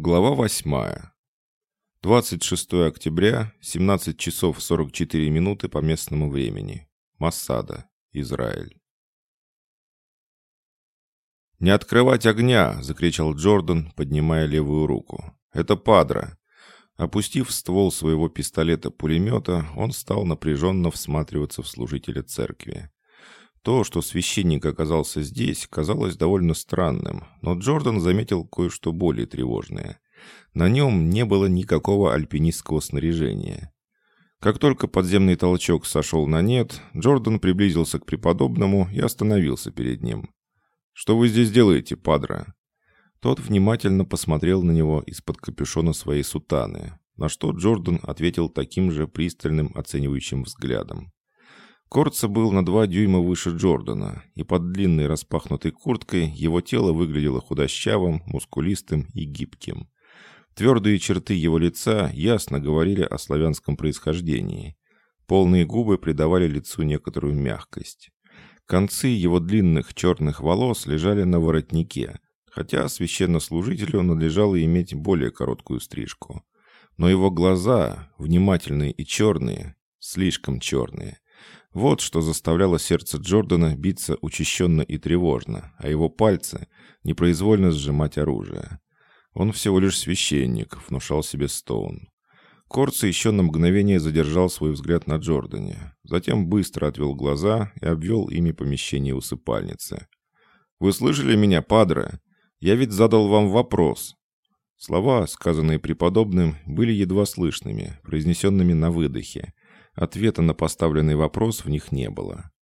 Глава 8. 26 октября, 17 часов 44 минуты по местному времени. Массада, Израиль. «Не открывать огня!» — закричал Джордан, поднимая левую руку. «Это Падра!» Опустив ствол своего пистолета-пулемета, он стал напряженно всматриваться в служителя церкви. То, что священник оказался здесь, казалось довольно странным, но Джордан заметил кое-что более тревожное. На нем не было никакого альпинистского снаряжения. Как только подземный толчок сошел на нет, Джордан приблизился к преподобному и остановился перед ним. «Что вы здесь делаете, падра?» Тот внимательно посмотрел на него из-под капюшона своей сутаны, на что Джордан ответил таким же пристальным оценивающим взглядом. Корца был на два дюйма выше Джордана, и под длинной распахнутой курткой его тело выглядело худощавым, мускулистым и гибким. Твердые черты его лица ясно говорили о славянском происхождении. Полные губы придавали лицу некоторую мягкость. Концы его длинных черных волос лежали на воротнике, хотя священнослужителю надлежало иметь более короткую стрижку. Но его глаза, внимательные и черные, слишком черные – вот что заставляло сердце Джордана биться учащенно и тревожно, а его пальцы непроизвольно сжимать оружие. Он всего лишь священник, внушал себе Стоун. Корца еще на мгновение задержал свой взгляд на Джордане, затем быстро отвел глаза и обвел ими помещение усыпальницы. «Вы слышали меня, падре? Я ведь задал вам вопрос». Слова, сказанные преподобным, были едва слышными, произнесенными на выдохе, Ответа на поставленный вопрос в них не было.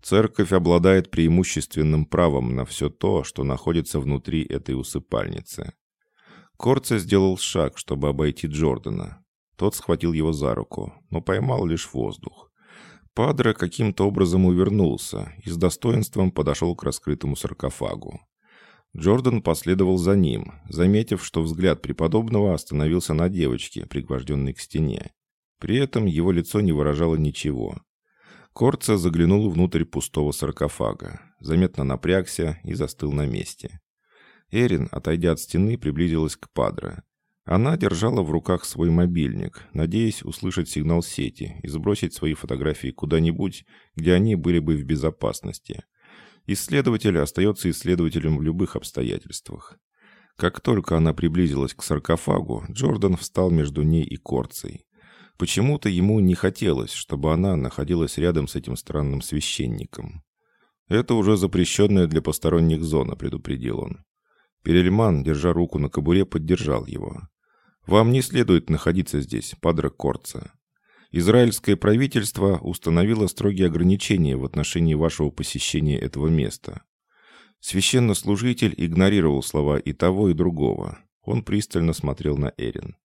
Церковь обладает преимущественным правом на все то, что находится внутри этой усыпальницы. Корце сделал шаг, чтобы обойти Джордана. Тот схватил его за руку, но поймал лишь воздух. Падре каким-то образом увернулся и с достоинством подошел к раскрытому саркофагу. Джордан последовал за ним, заметив, что взгляд преподобного остановился на девочке, пригвожденной к стене. При этом его лицо не выражало ничего. Корца заглянул внутрь пустого саркофага, заметно напрягся и застыл на месте. Эрин, отойдя от стены, приблизилась к Падре. Она держала в руках свой мобильник, надеясь услышать сигнал сети и сбросить свои фотографии куда-нибудь, где они были бы в безопасности. Исследователь остается исследователем в любых обстоятельствах. Как только она приблизилась к саркофагу, Джордан встал между ней и Корцей. Почему-то ему не хотелось, чтобы она находилась рядом с этим странным священником. «Это уже запрещенная для посторонних зона», — предупредил он. Перельман, держа руку на кобуре, поддержал его. «Вам не следует находиться здесь, падре Корца. Израильское правительство установило строгие ограничения в отношении вашего посещения этого места». Священнослужитель игнорировал слова и того, и другого. Он пристально смотрел на Эрин.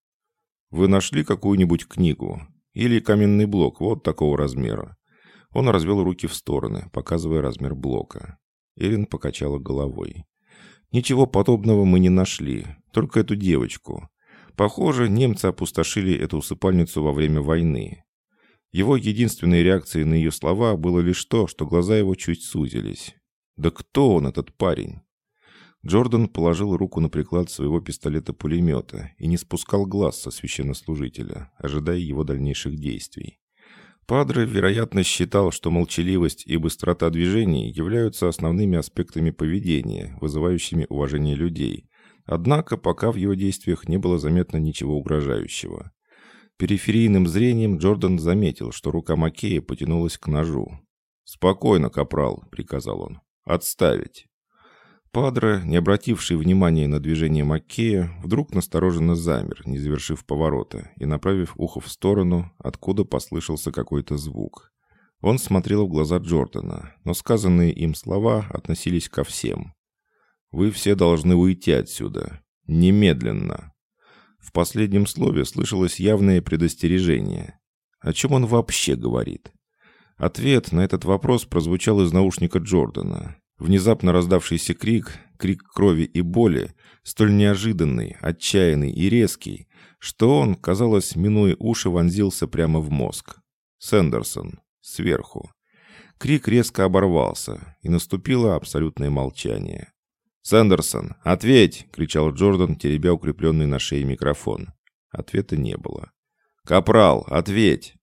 Вы нашли какую-нибудь книгу? Или каменный блок вот такого размера?» Он развел руки в стороны, показывая размер блока. Эрин покачала головой. «Ничего подобного мы не нашли, только эту девочку. Похоже, немцы опустошили эту усыпальницу во время войны. Его единственной реакцией на ее слова было лишь то, что глаза его чуть сузились. «Да кто он, этот парень?» Джордан положил руку на приклад своего пистолета-пулемета и не спускал глаз со священнослужителя, ожидая его дальнейших действий. Падре, вероятно, считал, что молчаливость и быстрота движений являются основными аспектами поведения, вызывающими уважение людей. Однако пока в его действиях не было заметно ничего угрожающего. Периферийным зрением Джордан заметил, что рука Макея потянулась к ножу. «Спокойно, капрал», — приказал он. «Отставить». Падре, не обративший внимания на движение Маккея, вдруг настороженно замер, не завершив поворота, и направив ухо в сторону, откуда послышался какой-то звук. Он смотрел в глаза Джордана, но сказанные им слова относились ко всем. «Вы все должны уйти отсюда. Немедленно!» В последнем слове слышалось явное предостережение. О чем он вообще говорит? Ответ на этот вопрос прозвучал из наушника Джордана. Внезапно раздавшийся крик, крик крови и боли, столь неожиданный, отчаянный и резкий, что он, казалось, минуя уши, вонзился прямо в мозг. Сэндерсон. Сверху. Крик резко оборвался, и наступило абсолютное молчание. «Сэндерсон, ответь!» — кричал Джордан, теребя укрепленный на шее микрофон. Ответа не было. «Капрал, ответь!»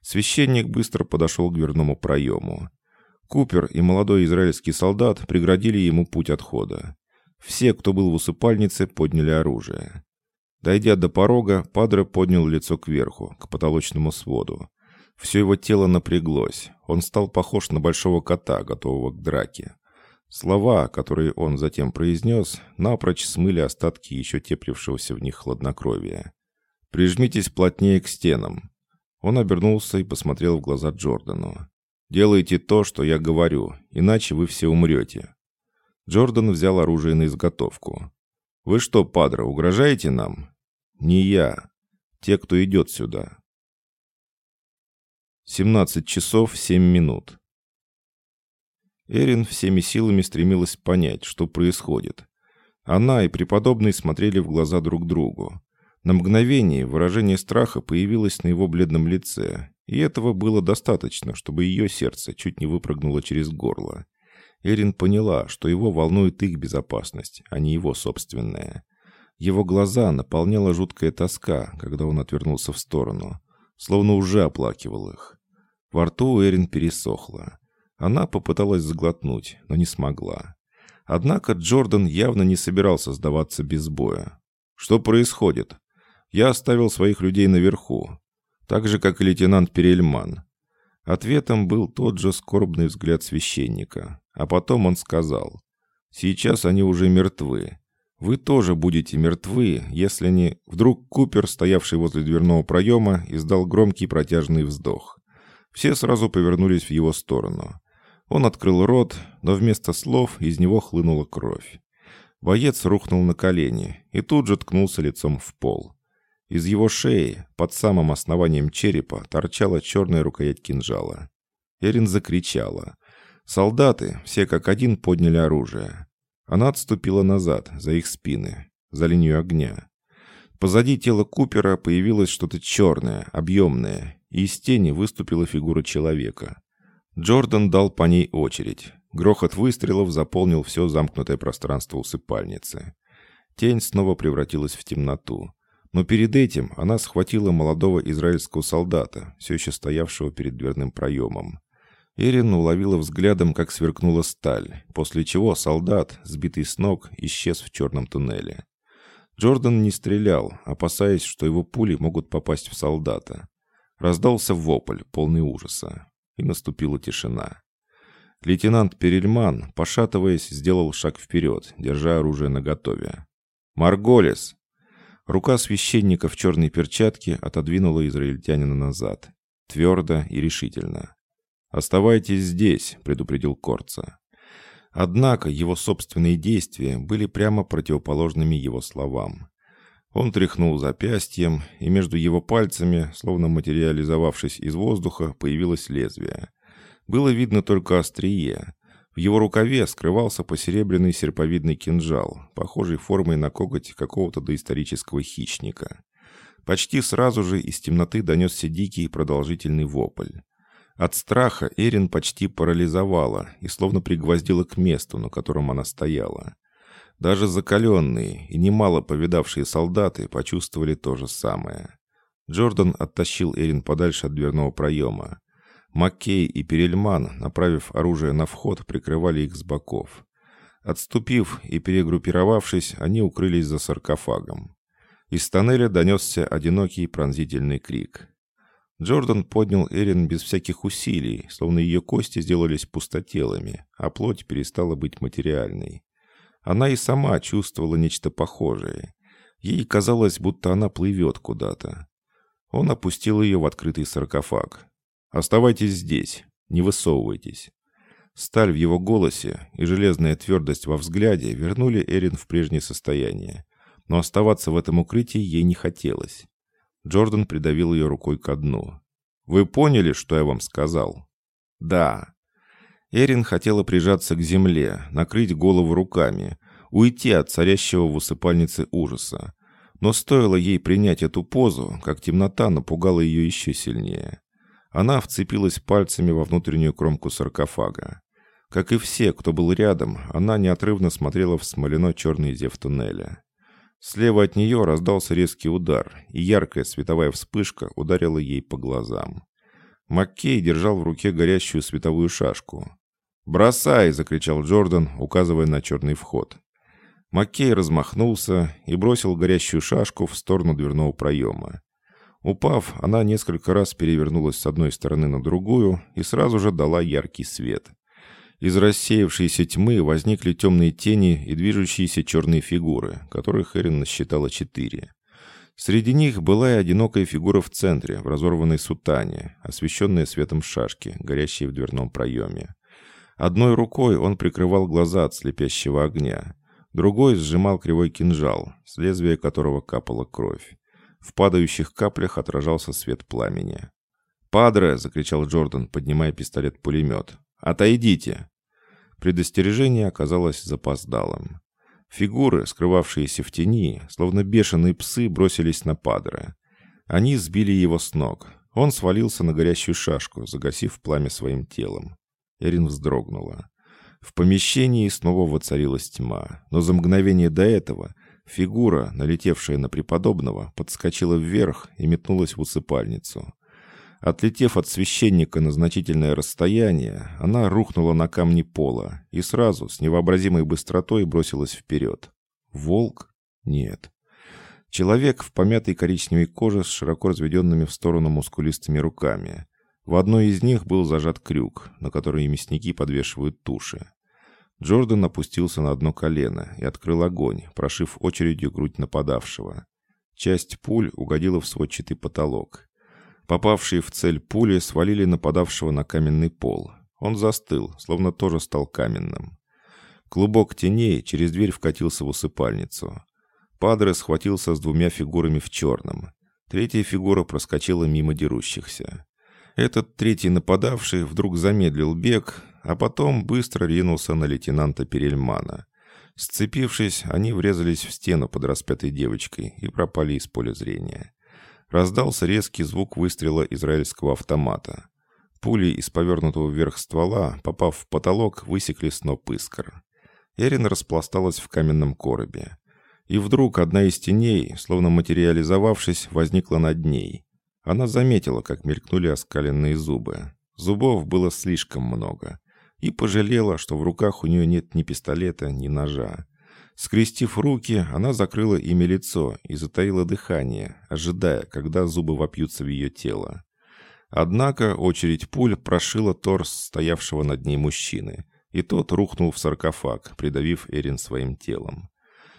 Священник быстро подошел к дверному проему. Купер и молодой израильский солдат преградили ему путь отхода. Все, кто был в усыпальнице, подняли оружие. Дойдя до порога, Падре поднял лицо кверху, к потолочному своду. Все его тело напряглось. Он стал похож на большого кота, готового к драке. Слова, которые он затем произнес, напрочь смыли остатки еще теплившегося в них хладнокровия. «Прижмитесь плотнее к стенам». Он обернулся и посмотрел в глаза Джордану. «Делайте то, что я говорю, иначе вы все умрете». Джордан взял оружие на изготовку. «Вы что, падра, угрожаете нам?» «Не я. Те, кто идет сюда». 17 часов 7 минут. Эрин всеми силами стремилась понять, что происходит. Она и преподобный смотрели в глаза друг другу. На мгновение выражение страха появилось на его бледном лице, и этого было достаточно, чтобы ее сердце чуть не выпрыгнуло через горло. Эрин поняла, что его волнует их безопасность, а не его собственная. Его глаза наполняла жуткая тоска, когда он отвернулся в сторону, словно уже оплакивал их. Во рту Эрин пересохло. Она попыталась заглотнуть, но не смогла. Однако Джордан явно не собирался сдаваться без боя. «Что происходит? Я оставил своих людей наверху, так же, как и лейтенант Перельман». Ответом был тот же скорбный взгляд священника, а потом он сказал, «Сейчас они уже мертвы. Вы тоже будете мертвы, если не...» Вдруг Купер, стоявший возле дверного проема, издал громкий протяжный вздох. Все сразу повернулись в его сторону. Он открыл рот, но вместо слов из него хлынула кровь. Боец рухнул на колени и тут же ткнулся лицом в пол. Из его шеи, под самым основанием черепа, торчала черная рукоять кинжала. Эрин закричала. Солдаты, все как один, подняли оружие. Она отступила назад, за их спины, за линию огня. Позади тела Купера появилось что-то черное, объемное, и из тени выступила фигура человека. Джордан дал по ней очередь. Грохот выстрелов заполнил все замкнутое пространство усыпальницы. Тень снова превратилась в темноту. Но перед этим она схватила молодого израильского солдата, все еще стоявшего перед дверным проемом. Эрин уловила взглядом, как сверкнула сталь, после чего солдат, сбитый с ног, исчез в черном туннеле. Джордан не стрелял, опасаясь, что его пули могут попасть в солдата. Раздался вопль, полный ужаса и наступила тишина. Лейтенант Перельман, пошатываясь, сделал шаг вперед, держа оружие наготове. «Марголис!» Рука священника в черной перчатке отодвинула израильтянина назад. Твердо и решительно. «Оставайтесь здесь», — предупредил Корца. Однако его собственные действия были прямо противоположными его словам. Он тряхнул запястьем, и между его пальцами, словно материализовавшись из воздуха, появилось лезвие. Было видно только острие. В его рукаве скрывался посеребряный серповидный кинжал, похожий формой на коготь какого-то доисторического хищника. Почти сразу же из темноты донесся дикий продолжительный вопль. От страха Эрин почти парализовала и словно пригвоздила к месту, на котором она стояла. Даже закаленные и немало повидавшие солдаты почувствовали то же самое. Джордан оттащил Эрин подальше от дверного проема. Маккей и Перельман, направив оружие на вход, прикрывали их с боков. Отступив и перегруппировавшись, они укрылись за саркофагом. Из тоннеля донесся одинокий пронзительный крик. Джордан поднял Эрин без всяких усилий, словно ее кости сделались пустотелыми, а плоть перестала быть материальной. Она и сама чувствовала нечто похожее. Ей казалось, будто она плывет куда-то. Он опустил ее в открытый саркофаг. «Оставайтесь здесь, не высовывайтесь». Сталь в его голосе и железная твердость во взгляде вернули Эрин в прежнее состояние. Но оставаться в этом укрытии ей не хотелось. Джордан придавил ее рукой ко дну. «Вы поняли, что я вам сказал?» «Да». Эрин хотела прижаться к земле, накрыть голову руками, уйти от царящего в усыпальнице ужаса. Но стоило ей принять эту позу, как темнота напугала ее еще сильнее. Она вцепилась пальцами во внутреннюю кромку саркофага. Как и все, кто был рядом, она неотрывно смотрела в смолено-черный зев туннеля. Слева от нее раздался резкий удар, и яркая световая вспышка ударила ей по глазам. Маккей держал в руке горящую световую шашку. «Бросай!» — закричал Джордан, указывая на черный вход. Маккей размахнулся и бросил горящую шашку в сторону дверного проема. Упав, она несколько раз перевернулась с одной стороны на другую и сразу же дала яркий свет. Из рассеявшейся тьмы возникли темные тени и движущиеся черные фигуры, которых Эрин насчитала четыре. Среди них была и одинокая фигура в центре, в разорванной сутане, освещенная светом шашки, горящей в дверном проеме. Одной рукой он прикрывал глаза от слепящего огня. Другой сжимал кривой кинжал, с лезвия которого капала кровь. В падающих каплях отражался свет пламени. «Падре!» — закричал Джордан, поднимая пистолет-пулемет. «Отойдите!» Предостережение оказалось запоздалым. Фигуры, скрывавшиеся в тени, словно бешеные псы, бросились на Падре. Они сбили его с ног. Он свалился на горящую шашку, загасив пламя своим телом. Эрин вздрогнула. В помещении снова воцарилась тьма, но за мгновение до этого фигура, налетевшая на преподобного, подскочила вверх и метнулась в усыпальницу. Отлетев от священника на значительное расстояние, она рухнула на камни пола и сразу, с невообразимой быстротой, бросилась вперед. Волк? Нет. Человек в помятой коричневой коже с широко разведенными в сторону мускулистыми руками. В одной из них был зажат крюк, на который мясники подвешивают туши. Джордан опустился на одно колено и открыл огонь, прошив очередью грудь нападавшего. Часть пуль угодила в сводчатый потолок. Попавшие в цель пули свалили нападавшего на каменный пол. Он застыл, словно тоже стал каменным. Клубок теней через дверь вкатился в усыпальницу. Падре схватился с двумя фигурами в черном. Третья фигура проскочила мимо дерущихся. Этот третий нападавший вдруг замедлил бег, а потом быстро ринулся на лейтенанта Перельмана. Сцепившись, они врезались в стену под распятой девочкой и пропали из поля зрения. Раздался резкий звук выстрела израильского автомата. Пули из повернутого вверх ствола, попав в потолок, высекли сноп искр. Эрин распласталась в каменном коробе. И вдруг одна из теней, словно материализовавшись, возникла над ней. Она заметила, как мелькнули оскаленные зубы. Зубов было слишком много. И пожалела, что в руках у нее нет ни пистолета, ни ножа. Скрестив руки, она закрыла ими лицо и затаила дыхание, ожидая, когда зубы вопьются в ее тело. Однако очередь пуль прошила торс стоявшего над ней мужчины, и тот рухнул в саркофаг, придавив Эрин своим телом.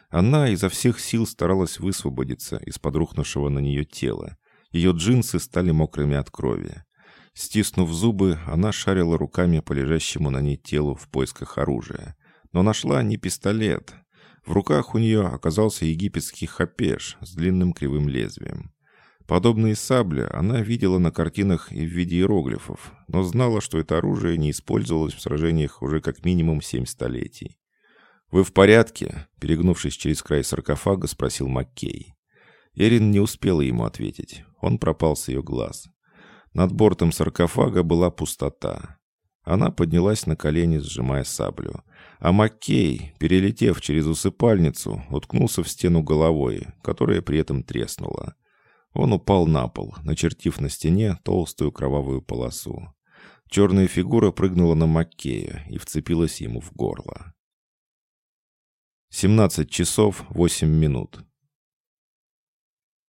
Она изо всех сил старалась высвободиться из-под рухнувшего на нее тела, ее джинсы стали мокрыми от крови. Стиснув зубы, она шарила руками по лежащему на ней телу в поисках оружия. Но нашла не пистолет. В руках у нее оказался египетский хапеш с длинным кривым лезвием. Подобные сабли она видела на картинах и в виде иероглифов, но знала, что это оружие не использовалось в сражениях уже как минимум семь столетий. «Вы в порядке?» – перегнувшись через край саркофага, спросил Маккей. Эрин не успела ему ответить. Он пропал с ее глаз. Над бортом саркофага была пустота. Она поднялась на колени, сжимая саблю. А Маккей, перелетев через усыпальницу, уткнулся в стену головой, которая при этом треснула. Он упал на пол, начертив на стене толстую кровавую полосу. Черная фигура прыгнула на Маккея и вцепилась ему в горло. 17 часов 8 минут.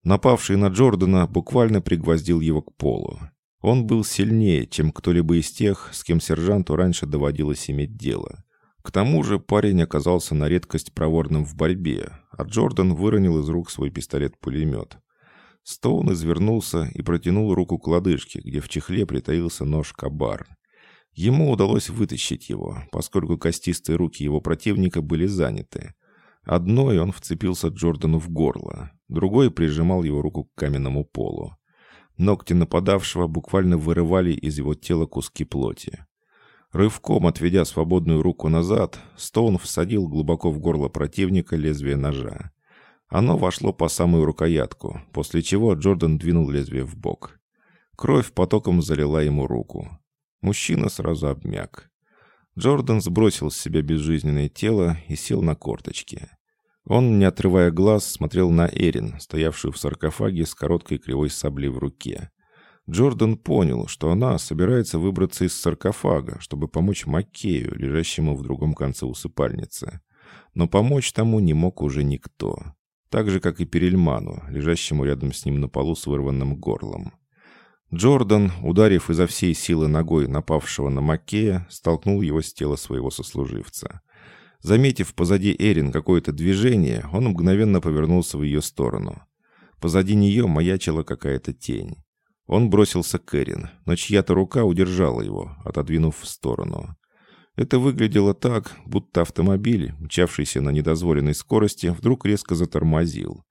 Напавший на Джордана буквально пригвоздил его к полу. Он был сильнее, чем кто-либо из тех, с кем сержанту раньше доводилось иметь дело. К тому же парень оказался на редкость проворным в борьбе, а Джордан выронил из рук свой пистолет-пулемет. Стоун извернулся и протянул руку к лодыжке, где в чехле притаился нож-кабар. Ему удалось вытащить его, поскольку костистые руки его противника были заняты. Одной он вцепился Джордану в горло, другой прижимал его руку к каменному полу. Ногти нападавшего буквально вырывали из его тела куски плоти. Рывком отведя свободную руку назад, Стоун всадил глубоко в горло противника лезвие ножа. Оно вошло по самую рукоятку, после чего Джордан двинул лезвие в бок. Кровь потоком залила ему руку. Мужчина сразу обмяк. Джордан сбросил с себя безжизненное тело и сел на корточки. Он, не отрывая глаз, смотрел на Эрин, стоявшую в саркофаге с короткой кривой саблей в руке. Джордан понял, что она собирается выбраться из саркофага, чтобы помочь Маккею, лежащему в другом конце усыпальницы. Но помочь тому не мог уже никто. Так же, как и Перельману, лежащему рядом с ним на полу с вырванным горлом. Джордан, ударив изо всей силы ногой напавшего на Маккея, столкнул его с тела своего сослуживца. Заметив позади Эрин какое-то движение, он мгновенно повернулся в ее сторону. Позади нее маячила какая-то тень. Он бросился к Эрин, но чья-то рука удержала его, отодвинув в сторону. Это выглядело так, будто автомобиль, мчавшийся на недозволенной скорости, вдруг резко затормозил.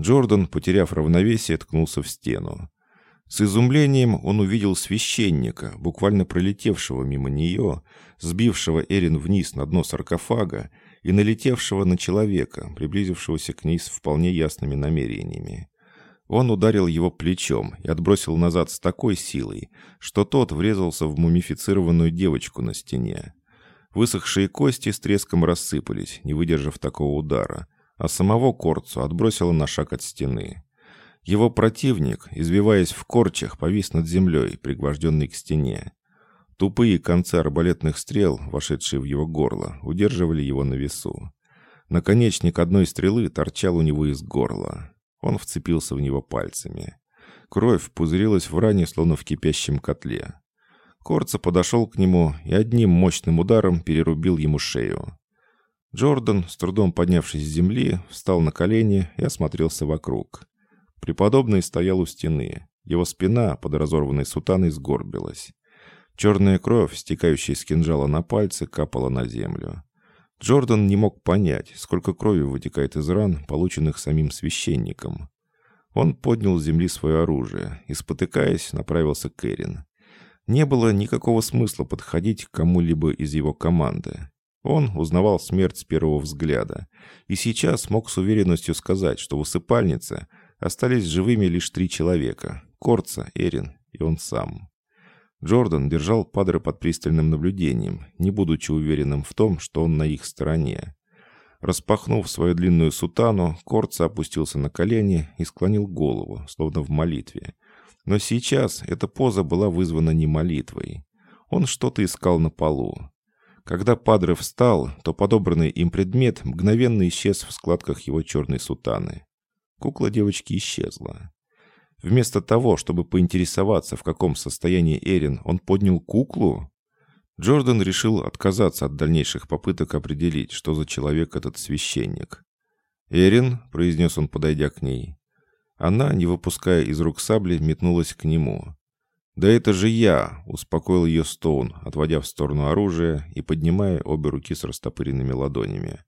Джордан, потеряв равновесие, ткнулся в стену. С изумлением он увидел священника, буквально пролетевшего мимо нее, сбившего Эрин вниз на дно саркофага и налетевшего на человека, приблизившегося к ней с вполне ясными намерениями. Он ударил его плечом и отбросил назад с такой силой, что тот врезался в мумифицированную девочку на стене. Высохшие кости с треском рассыпались, не выдержав такого удара, а самого Корцу отбросило на шаг от стены. Его противник, извиваясь в корчах, повис над землей, пригвожденный к стене. Тупые концы арбалетных стрел, вошедшие в его горло, удерживали его на весу. Наконечник одной стрелы торчал у него из горла. Он вцепился в него пальцами. Кровь пузырилась в ране, словно в кипящем котле. Корца подошел к нему и одним мощным ударом перерубил ему шею. Джордан, с трудом поднявшись с земли, встал на колени и осмотрелся вокруг. Преподобный стоял у стены. Его спина под разорванной сутаной сгорбилась. Черная кровь, стекающая с кинжала на пальцы, капала на землю. Джордан не мог понять, сколько крови вытекает из ран, полученных самим священником. Он поднял с земли свое оружие и, спотыкаясь, направился к Эрин. Не было никакого смысла подходить к кому-либо из его команды. Он узнавал смерть с первого взгляда, и сейчас мог с уверенностью сказать, что в усыпальнице остались живыми лишь три человека — Корца, Эрин и он сам. Джордан держал Падре под пристальным наблюдением, не будучи уверенным в том, что он на их стороне. Распахнув свою длинную сутану, Корца опустился на колени и склонил голову, словно в молитве. Но сейчас эта поза была вызвана не молитвой. Он что-то искал на полу. Когда Падре встал, то подобранный им предмет мгновенно исчез в складках его черной сутаны. Кукла девочки исчезла. Вместо того, чтобы поинтересоваться, в каком состоянии Эрин, он поднял куклу? Джордан решил отказаться от дальнейших попыток определить, что за человек этот священник. «Эрин», — произнес он, подойдя к ней. Она, не выпуская из рук сабли, метнулась к нему. «Да это же я!» — успокоил ее Стоун, отводя в сторону оружия и поднимая обе руки с растопыренными ладонями.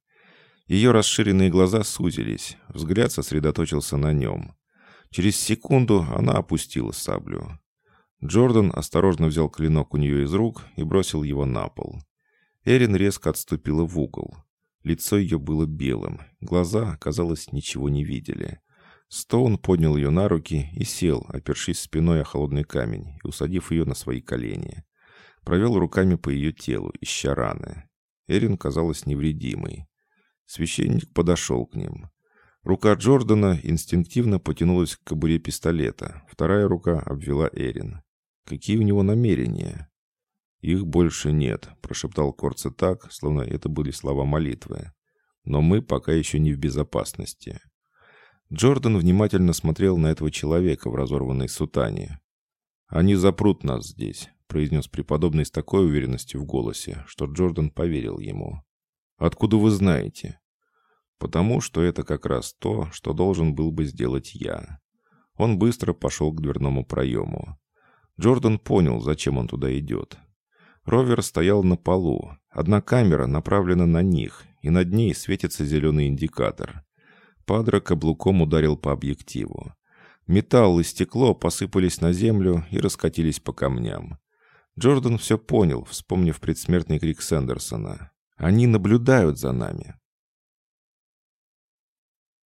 Ее расширенные глаза сузились, взгляд сосредоточился на нем. Через секунду она опустила саблю. Джордан осторожно взял клинок у нее из рук и бросил его на пол. Эрин резко отступила в угол. Лицо ее было белым, глаза, казалось, ничего не видели. Стоун поднял ее на руки и сел, опершись спиной о холодный камень и усадив ее на свои колени. Провел руками по ее телу, ища раны. Эрин казалась невредимой. Священник подошел к ним. Рука Джордана инстинктивно потянулась к кобуре пистолета. Вторая рука обвела Эрин. Какие у него намерения? «Их больше нет», — прошептал Корца так, словно это были слова молитвы. «Но мы пока еще не в безопасности». Джордан внимательно смотрел на этого человека в разорванной сутане. «Они запрут нас здесь», — произнес преподобный с такой уверенностью в голосе, что Джордан поверил ему. «Откуда вы знаете?» Потому что это как раз то, что должен был бы сделать я. Он быстро пошел к дверному проему. Джордан понял, зачем он туда идет. Ровер стоял на полу. Одна камера направлена на них, и над ней светится зеленый индикатор. Падре каблуком ударил по объективу. Металл и стекло посыпались на землю и раскатились по камням. Джордан все понял, вспомнив предсмертный крик Сэндерсона. «Они наблюдают за нами.